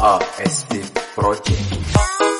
ASD Project.